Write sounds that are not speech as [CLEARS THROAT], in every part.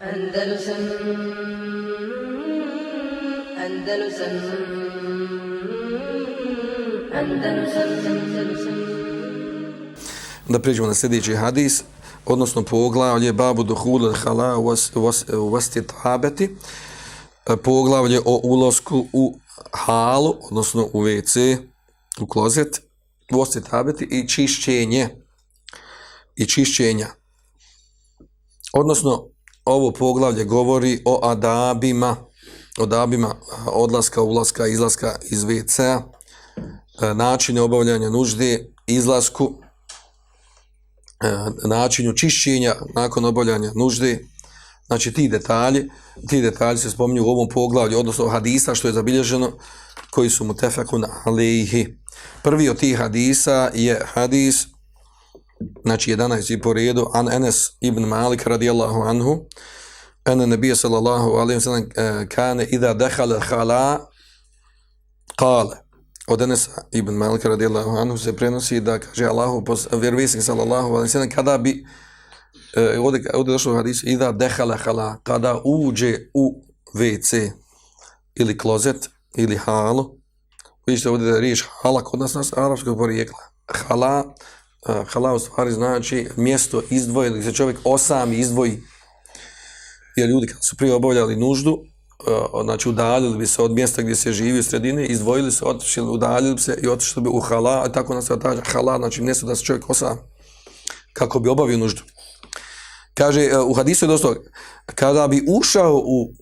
Andalusam Andalusam Andalusam Andalusam Da pređemo na sljedeći hadis, odnosno poglavlje babu duhul hala u vasti tabeti, poglavlje o ulosku u halu, odnosno u WC, u klozet, u vasti tabeti i čišćenje. I čišćenja. Odnosno, ovo poglavlje govori o adabima, o adabima odlaska, ulaska, izlaska iz WC-a, e, načine obavljanja nužde, izlasku, e, načinu čišćenja nakon obavljanja nužde, znači ti detalji, ti detalji se spominju u ovom poglavlju, odnosno hadisa što je zabilježeno, koji su mu tefakun alihi. Prvi od tih hadisa je hadis, znači 11. i po redu, an Enes ibn Malik radijallahu anhu, ene nebija sallallahu alaihi wa sallam, e, kane idha dehala hala, kale, od Enesa ibn Malik radijallahu anhu se prenosi da kaže Allahu vjerovisnik sallallahu alejhi ve sellem kada bi e, ovdje, ovdje došlo u hadisu idha dehala hala kada uđe u WC ili klozet ili halu vidite ovdje da je riječ hala kod nas nas arapskog porijekla hala hala u stvari znači mjesto izdvoje gdje se čovjek osam izdvoji jer ljudi kad su prije obavljali nuždu znači udaljili bi se od mjesta gdje se živi u sredini, izdvojili se, otišli, udaljili bi se i otišli bi u hala, a tako nas ta hala, znači mjesto da se čovjek osam kako bi obavio nuždu. Kaže, e, u hadisu je dosta, kada bi ušao u,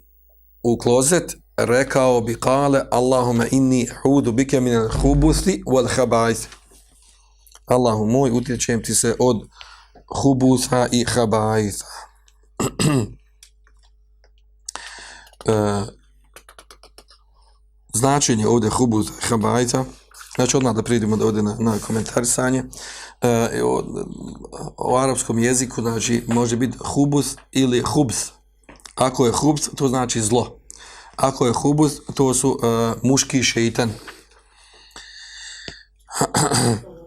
u klozet, rekao bi kale, Allahume inni hudu bike minel hubuthi wal habajth. Allahu moj, utječem ti se od hubutha i habajtha. [CLEARS THROAT] e, značenje ovdje hubuz habajta, znači odmah da pridimo da ovdje na, na komentarisanje, e, e, o, o arapskom jeziku znači može biti hubus ili hubs. Ako je hubs, to znači zlo. Ako je hubus, to su e, muški šeitan. [CLEARS THROAT]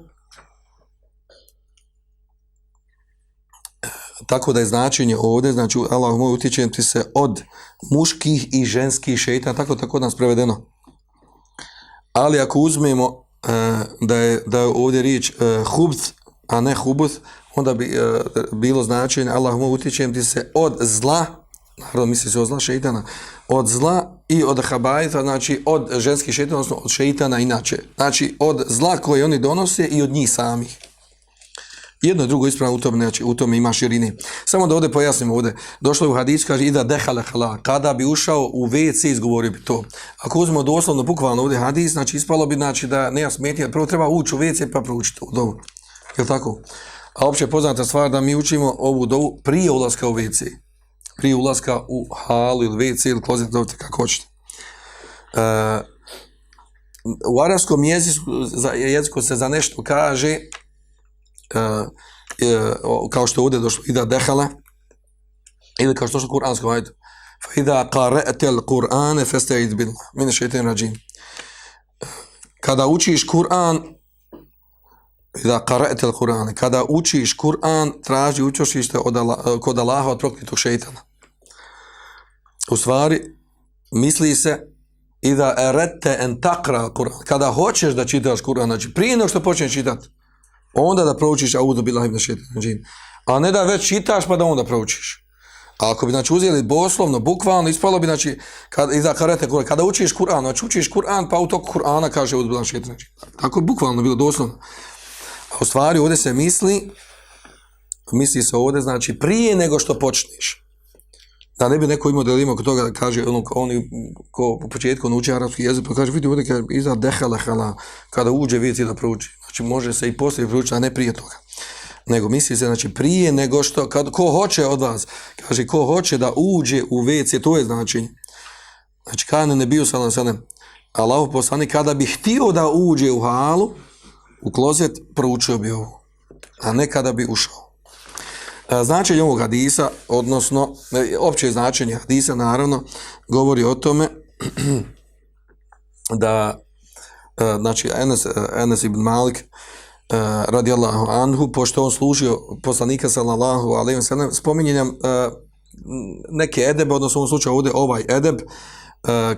tako da je značenje ovdje, znači Allah moj utječem ti se od muških i ženskih šeitana, tako tako nas prevedeno. Ali ako uzmemo uh, da, je, da je ovdje riječ e, uh, hubz, a ne hubuz, onda bi uh, bilo značenje Allah moj utječem ti se od zla, naravno misli se od zla šeitana, od zla i od habajta, znači od ženskih šeitana, odnosno od šeitana inače. Znači od zla koje oni donose i od njih samih. Jedno i drugo ispravno u tome, znači, u tome ima širine. Samo da ovdje pojasnimo ovdje. Došlo je u hadis, kaže, ida dehala hala. Kada bi ušao u WC, izgovorio bi to. Ako uzmemo doslovno, bukvalno ovdje hadis, znači, ispalo bi, znači, da nema smetnje. Prvo treba ući u WC pa proučiti to. Dobro. Je tako? A opće poznata stvar da mi učimo ovu dovu prije ulaska u WC. Prije ulaska u halu ili WC ili klozet, dobro kako hoćete. Uh, u arabskom jeziku, jeziku se za nešto kaže E, e, kao što ovdje došlo ida dehala ili kao što došlo kuransko ajde fa ida qara'ta al-Qur'an fasta'id billah min ash-shaytan rajim kada učiš Kur'an ida qara'ta al-Qur'an kada učiš Kur'an traži učište od Allah, kod Allaha od prokletog šejtana u stvari misli se ida aradta an taqra al-Qur'an kada hoćeš da čitaš Kur'an znači prije nego što počneš čitati onda da proučiš audu billahi min šeitanir A ne da već čitaš pa da onda proučiš. A ako bi znači uzeli boslovno, bukvalno ispalo bi znači kad iza karate Kur'an, kada učiš Kur'an, znači učiš Kur'an pa u toku Kur'ana kaže audu billahi min Tako je bukvalno bilo doslovno. A u stvari ovdje se misli misli se ovdje znači prije nego što počneš. Da ne bi neko imao da ima kod toga da kaže ono oni ko po početku nauči arapski jezik pa kaže vidi ovdje kaže iza dehala hala kada uđe vidi da prouči. Znači može se i poslije proučiti, a ne prije toga. Nego misli se, znači prije nego što, kad, ko hoće od vas, kaže ko hoće da uđe u WC, to je značenje. Znači kada ne bio salam salam, Allah poslani, kada bi htio da uđe u halu, u klozet, proučio bi ovo. A ne kada bi ušao. E, značenje ovog hadisa, odnosno, e, opće značenje hadisa, naravno, govori o tome [CLEARS THROAT] da E, znači Enes, e, Enes ibn Malik e, radijallahu anhu, pošto on služio poslanika sallallahu alaihi wa sallam, spominje nam neke edebe, odnosno u ovom slučaju ovdje ovaj edeb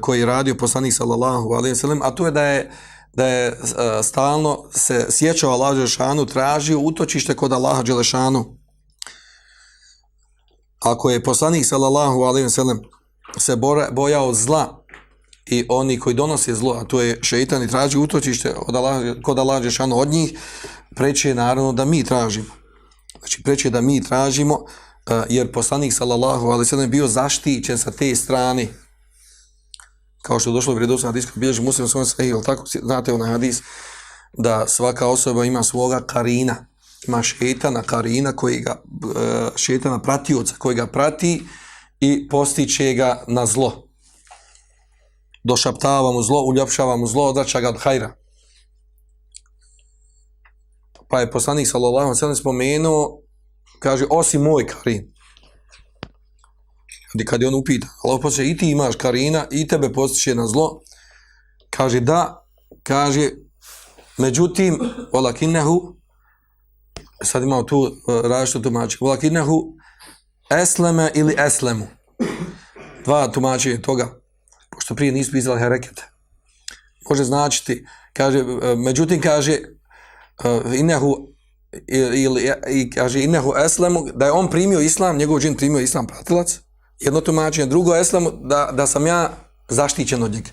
koji je radio poslanik sallallahu alaihi sallam, a to je da je da je stalno se sjećao Allah Đelešanu, tražio utočište kod Allaha Đelešanu. Ako je poslanik sallallahu alaihi sallam se bora, bojao zla i oni koji donose zlo, a to je šeitan i traži utočište od Allah, kod Allah Žešanu od njih, preće je naravno da mi tražimo. Znači preće da mi tražimo e, jer poslanik sallallahu alaihi sallam bio zaštićen sa te strane kao što je došlo u vredosnom hadisku, bilježi muslim svojom sahih, ali tako znate onaj hadis, da svaka osoba ima svoga karina, ima šetana karina, koji ga, e, šetana pratioca koji ga prati i postiče ga na zlo. Došaptava mu zlo, uljepšava mu zlo, odraća ga od hajra. Pa je poslanik sallallahu alaihi sallam spomenuo, kaže, osim moj karin. Gdje kad je on upita, Allah poslije, pa i ti imaš karina, i tebe postiče na zlo, kaže da, kaže, međutim, olakinehu, sad imamo tu uh, različito tumače, olakinehu, esleme ili eslemu. Dva tumačenja toga, što prije nisu pisali harekete. Može značiti, kaže, e, međutim, kaže, e, inahu ili, e, i kaže, inahu eslemu, da je on primio islam, njegov džin primio islam pratilac, jedno tumačenje, drugo eslemu da, da sam ja zaštićen od njega.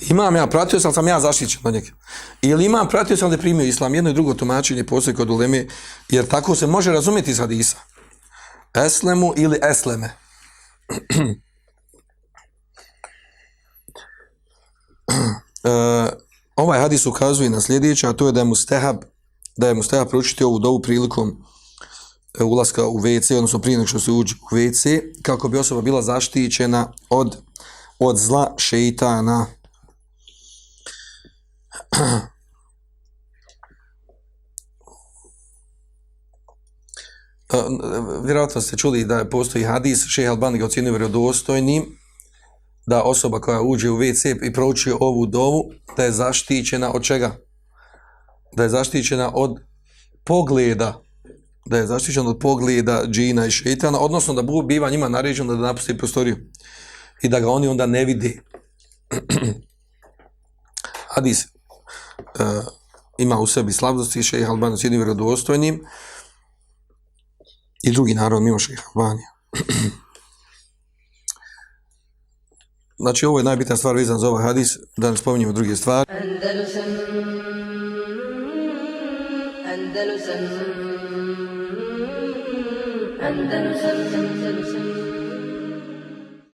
Imam ja, pratio sam, sam ja zaštićen od njega. Ili imam, pratio sam da je primio islam, jedno i drugo tumačenje posle kod uleme, jer tako se može razumjeti iz hadisa. Eslemu ili esleme. [CLEARS THROAT] [CLEARS THROAT] e, ovaj hadis ukazuje na sljedeće, a to je da je mustehab, da je mustehab proučiti ovu dovu prilikom e, ulaska u WC, odnosno prije nego što se uđe u WC, kako bi osoba bila zaštićena od, od zla šeitana. [CLEARS THROAT] E, e, vjerojatno ste čuli da postoji hadis, šeha Albani ga ocjenio vjerodostojnim, da osoba koja uđe u WC i prouči ovu dovu, da je zaštićena od čega? Da je zaštićena od pogleda da je zaštićena od pogleda džina i šeitana, odnosno da biva njima naređen da napusti prostoriju i da ga oni onda ne vide. [CLEARS THROAT] Hadis uh, ima u sebi slabosti, šeha Albana s jednim vjerodostojnim i drugi narod mimo šeha Albanija. [CLEARS THROAT] znači ovo je najbitna stvar vezan za ovaj hadis, da ne spominjemo druge stvari. Andalusam, Andalusam, Andalusam